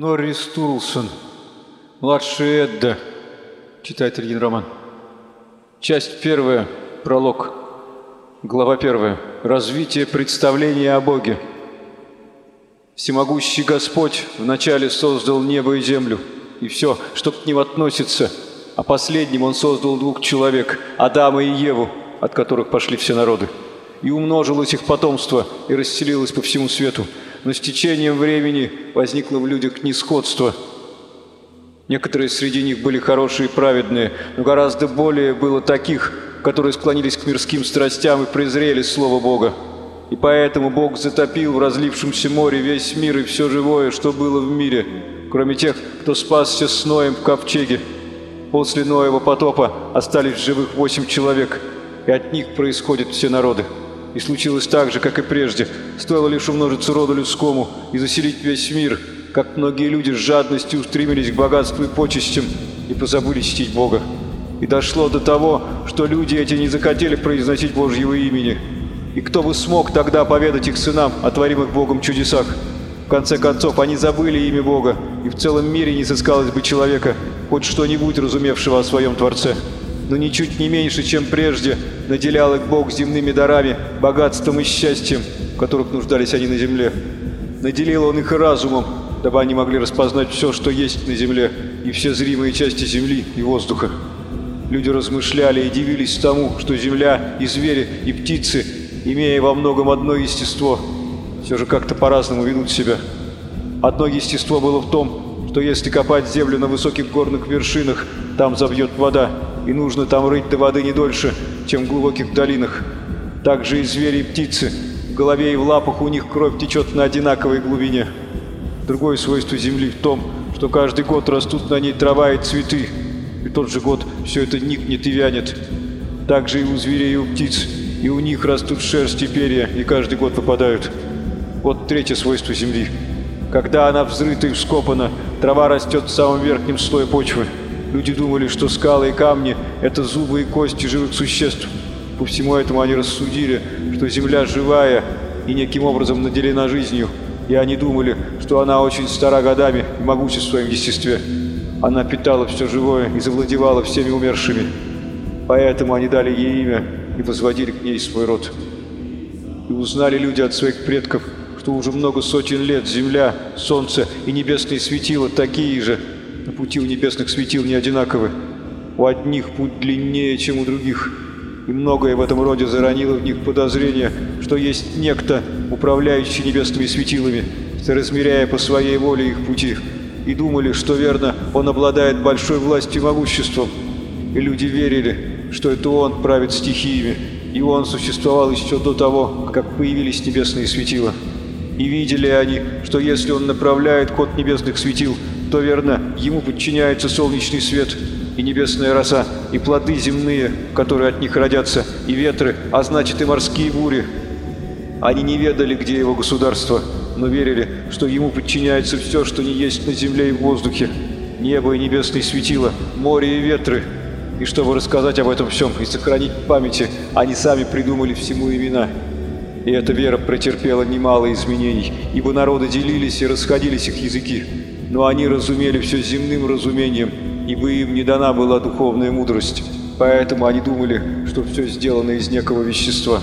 Норрис Турлсон. Младший Эдда. Читает один роман. Часть первая. Пролог. Глава первая. Развитие представления о Боге. Всемогущий Господь вначале создал небо и землю, и все, что к ним относится, а последним Он создал двух человек, Адама и Еву, от которых пошли все народы. И умножилось их потомство, и расселилось по всему свету, но с течением времени возникло в людях несходство. Некоторые среди них были хорошие и праведные, но гораздо более было таких, которые склонились к мирским страстям и презрели Слово Бога. И поэтому Бог затопил в разлившемся море весь мир и все живое, что было в мире, кроме тех, кто спасся с Ноем в ковчеге. После Ноева потопа остались живых восемь человек, и от них происходят все народы. И случилось так же, как и прежде. Стоило лишь умножиться роду людскому и заселить весь мир, как многие люди с жадностью устремились к богатству и почестям и позабыли чтить Бога. И дошло до того, что люди эти не захотели произносить Божьего имени. И кто бы смог тогда поведать их сынам о творимых Богом чудесах? В конце концов, они забыли имя Бога, и в целом мире не сыскалось бы человека, хоть что-нибудь разумевшего о своем Творце но ничуть не меньше, чем прежде, наделял их Бог земными дарами, богатством и счастьем, в которых нуждались они на земле. Наделил Он их разумом, дабы они могли распознать все, что есть на земле, и все зримые части земли и воздуха. Люди размышляли и дивились тому, что земля и звери, и птицы, имея во многом одно естество, все же как-то по-разному ведут себя. Одно естество было в том, что если копать землю на высоких горных вершинах, там забьет вода, и нужно там рыть до воды не дольше, чем в глубоких долинах. Также и звери и птицы. В голове и в лапах у них кровь течет на одинаковой глубине. Другое свойство Земли в том, что каждый год растут на ней трава и цветы, и тот же год все это никнет и вянет. Также и у зверей, и у птиц, и у них растут шерсть и перья, и каждый год выпадают. Вот третье свойство Земли. Когда она взрыта и вскопана, трава растет в самом верхнем слое почвы. Люди думали, что скалы и камни – это зубы и кости живых существ. По всему этому они рассудили, что Земля живая и неким образом наделена жизнью, и они думали, что она очень стара годами и могуча в своем естестве. Она питала все живое и завладевала всеми умершими. Поэтому они дали ей имя и возводили к ней свой род. И узнали люди от своих предков, что уже много сотен лет Земля, Солнце и небесные светила такие же – на пути у небесных светил не одинаковы. У одних путь длиннее, чем у других. И многое в этом роде заронило в них подозрение, что есть некто, управляющий небесными светилами, соразмеряя по своей воле их пути. И думали, что верно, он обладает большой властью и могуществом. И люди верили, что это он правит стихиями, и он существовал еще до того, как появились небесные светила. И видели они, что если он направляет ход небесных светил, то верно, ему подчиняется солнечный свет и небесная роса, и плоды земные, которые от них родятся, и ветры, а значит и морские бури. Они не ведали, где его государство, но верили, что ему подчиняется все, что не есть на земле и в воздухе, небо и небесные светила, море и ветры. И чтобы рассказать об этом всем и сохранить памяти, они сами придумали всему имена. И эта вера претерпела немало изменений, ибо народы делились и расходились их языки но они разумели все земным разумением, ибо им не дана была духовная мудрость, поэтому они думали, что все сделано из некого вещества.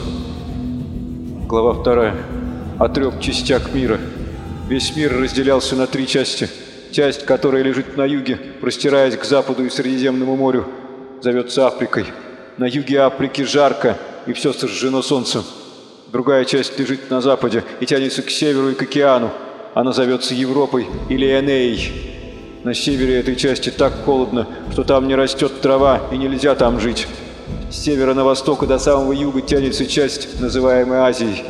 Глава вторая. О трех частях мира. Весь мир разделялся на три части. Часть, которая лежит на юге, простираясь к западу и Средиземному морю, зовется Африкой. На юге Африки жарко, и все сожжено солнцем. Другая часть лежит на западе и тянется к северу и к океану, она зовется Европой или Энеей. На севере этой части так холодно, что там не растет трава и нельзя там жить. С севера на восток и до самого юга тянется часть, называемая Азией.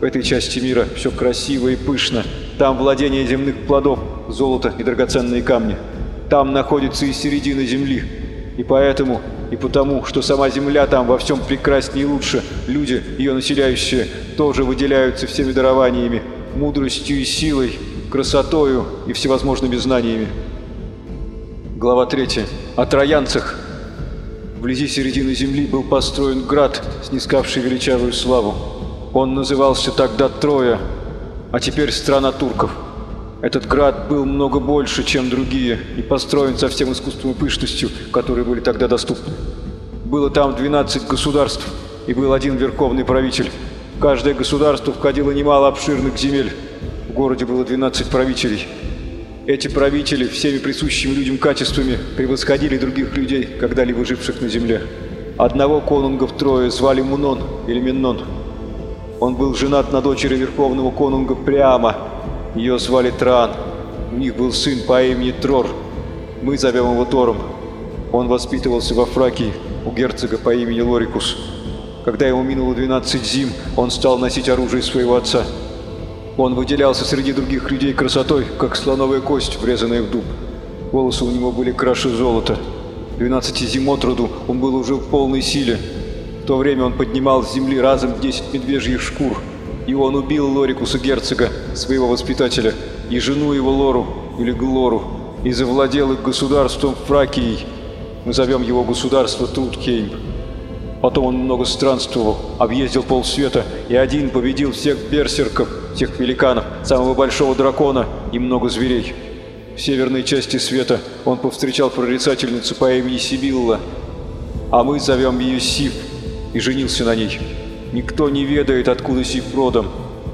В этой части мира все красиво и пышно. Там владение земных плодов, золото и драгоценные камни. Там находится и середина земли. И поэтому, и потому, что сама земля там во всем прекраснее и лучше, люди, ее населяющие, тоже выделяются всеми дарованиями, мудростью и силой, красотою и всевозможными знаниями. Глава 3. О троянцах. Вблизи середины земли был построен град, снискавший величавую славу. Он назывался тогда Троя, а теперь страна турков. Этот град был много больше, чем другие, и построен со всем искусством и пышностью, которые были тогда доступны. Было там 12 государств, и был один верховный правитель. Каждое государство входило немало обширных земель. В городе было 12 правителей. Эти правители всеми присущими людям качествами превосходили других людей, когда-либо живших на земле. Одного конунга втрое звали Мунон или Миннон. Он был женат на дочери верховного конунга Прямо, ее звали Тран. У них был сын по имени Трор. Мы зовем его Тором. Он воспитывался во Фракии у герцога по имени Лорикус. Когда ему минуло 12 зим, он стал носить оружие своего отца. Он выделялся среди других людей красотой, как слоновая кость, врезанная в дуб. Волосы у него были краше золота. 12 зим от роду он был уже в полной силе. В то время он поднимал с земли разом 10 медвежьих шкур, и он убил Лорикуса герцога, своего воспитателя, и жену его Лору, или Глору, и завладел их государством Фракией. Мы зовем его государство Туткейм. Потом он много странствовал, объездил полсвета, и один победил всех берсерков, всех великанов, самого большого дракона и много зверей. В северной части света он повстречал прорицательницу по имени Сибилла, а мы зовем ее Сив, и женился на ней. Никто не ведает, откуда Сив родом.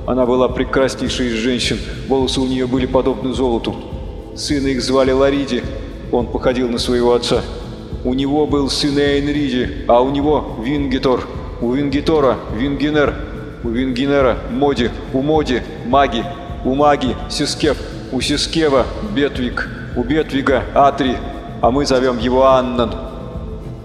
Она была прекраснейшей из женщин, волосы у нее были подобны золоту. Сына их звали Лариди, он походил на своего отца. У него был сын Эйнриди, а у него Вингитор. У Вингитора Вингинер, у Вингинера Моди, у Моди Маги, у Маги Сискев, у Сискева Бетвик, у Бетвига Атри, а мы зовем его Аннан.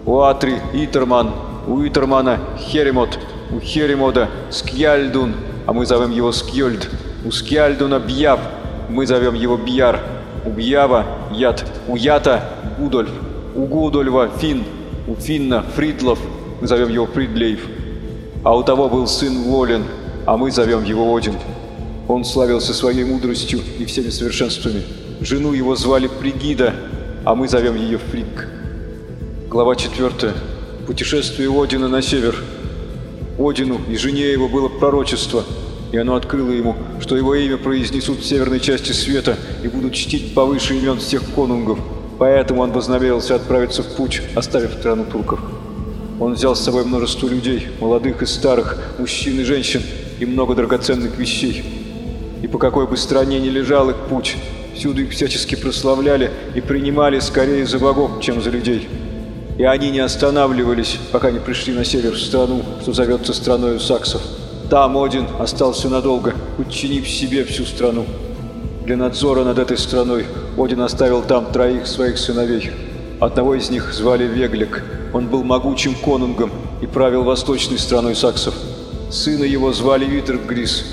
У Атри Итерман, у Итермана Херемот, у Херемода Скьяльдун, а мы зовем его Скьольд. У Скьяльдуна Бьяв, мы зовем его Бьяр. У Бьява Яд, у Ята Гудольф, у Гудольва Фин, у Финна Фридлов, мы зовем его Фридлейв. А у того был сын Волен, а мы зовем его Один. Он славился своей мудростью и всеми совершенствами. Жену его звали Пригида, а мы зовем ее Фриг. Глава 4. Путешествие Одина на север. Одину и жене его было пророчество, и оно открыло ему, что его имя произнесут в северной части света и будут чтить повыше имен всех конунгов. Поэтому он вознамерился отправиться в путь, оставив страну турков. Он взял с собой множество людей, молодых и старых, мужчин и женщин, и много драгоценных вещей. И по какой бы стране ни лежал их путь, всюду их всячески прославляли и принимали скорее за богов, чем за людей. И они не останавливались, пока не пришли на север в страну, что зовется страною саксов. Там Один остался надолго, подчинив себе всю страну. Для надзора над этой страной Один оставил там троих своих сыновей. Одного из них звали Веглик. Он был могучим конунгом и правил восточной страной саксов. Сына его звали Витергрис,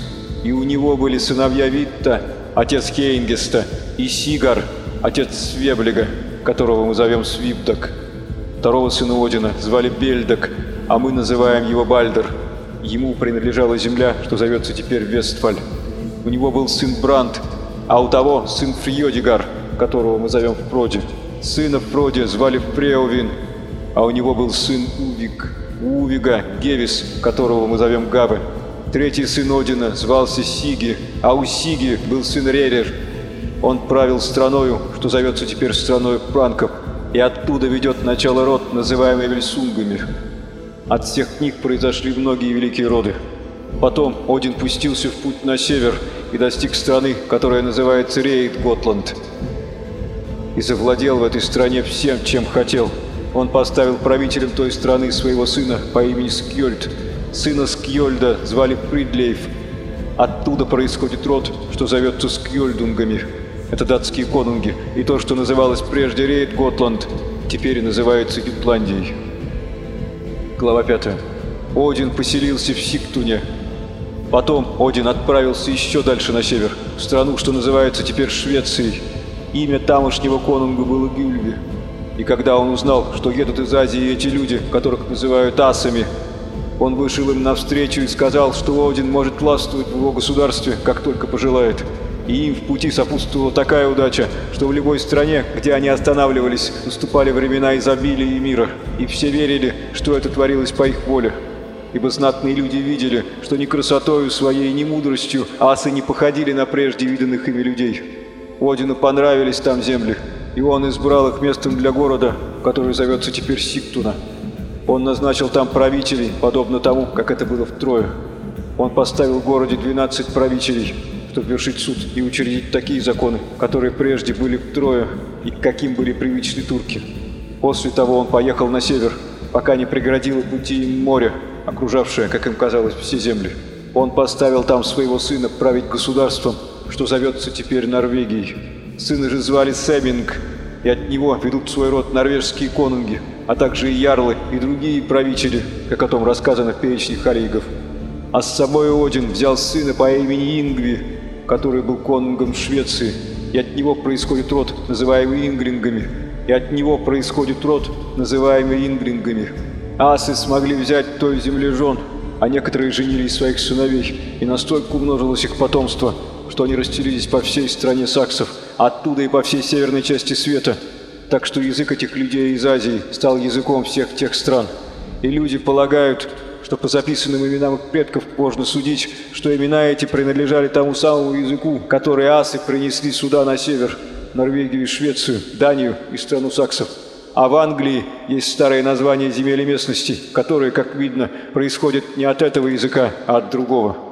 и у него были сыновья Витта, отец Хейнгеста, и Сигар, отец Свеблига, которого мы зовем Свибдак. Второго сына Одина звали Бельдак, а мы называем его Бальдер. Ему принадлежала земля, что зовется теперь Вестфаль. У него был сын Бранд, а у того сын Фриодигар, которого мы зовем Фроди. Сына Фроди звали Фреовин, а у него был сын Увик. Увига Гевис, которого мы зовем Габы. Третий сын Одина звался Сиги, а у Сиги был сын Ререр. Он правил страною, что зовется теперь страной франков, и оттуда ведет начало род, называемый Вельсунгами. От всех них произошли многие великие роды. Потом Один пустился в путь на север и достиг страны, которая называется Рейд Готланд. И завладел в этой стране всем, чем хотел. Он поставил правителем той страны своего сына по имени Скьольд. Сына Скьольда звали Фридлейф. Оттуда происходит род, что зовется Скьольдунгами. Это датские конунги, и то, что называлось прежде Рейд Готланд, теперь называется Ютландией. Глава 5. Один поселился в Сиктуне. Потом Один отправился еще дальше на север, в страну, что называется теперь Швецией. Имя тамошнего конунга было Гюльви. И когда он узнал, что едут из Азии эти люди, которых называют асами, он вышел им навстречу и сказал, что Один может властвовать в его государстве, как только пожелает. И им в пути сопутствовала такая удача, что в любой стране, где они останавливались, наступали времена изобилия и мира, и все верили, что это творилось по их воле. Ибо знатные люди видели, что ни красотою своей, ни мудростью асы не походили на прежде виданных ими людей. Одину понравились там земли, и он избрал их местом для города, который зовется теперь Сиктуна. Он назначил там правителей, подобно тому, как это было в. Он поставил в городе 12 правителей, чтобы вершить суд и учредить такие законы, которые прежде были в и к каким были привычны турки. После того он поехал на север, пока не преградило пути им море, окружавшее, как им казалось, все земли. Он поставил там своего сына править государством, что зовется теперь Норвегией. Сына же звали Семинг, и от него ведут свой род норвежские конунги, а также и ярлы и другие правители, как о том рассказано в перечне халигов. А с собой Один взял сына по имени Ингви, который был конунгом Швеции, и от него происходит род, называемый Ингрингами, и от него происходит род, называемый Ингрингами. Асы смогли взять той земли жен, а некоторые женились своих сыновей, и настолько умножилось их потомство, что они растерялись по всей стране саксов, оттуда и по всей северной части света, так что язык этих людей из Азии стал языком всех тех стран. И люди полагают, что по записанным именам их предков можно судить, что имена эти принадлежали тому самому языку, который асы принесли сюда на север, Норвегию и Швецию, Данию и страну саксов. А в Англии есть старые названия земель и местностей, которые, как видно, происходят не от этого языка, а от другого.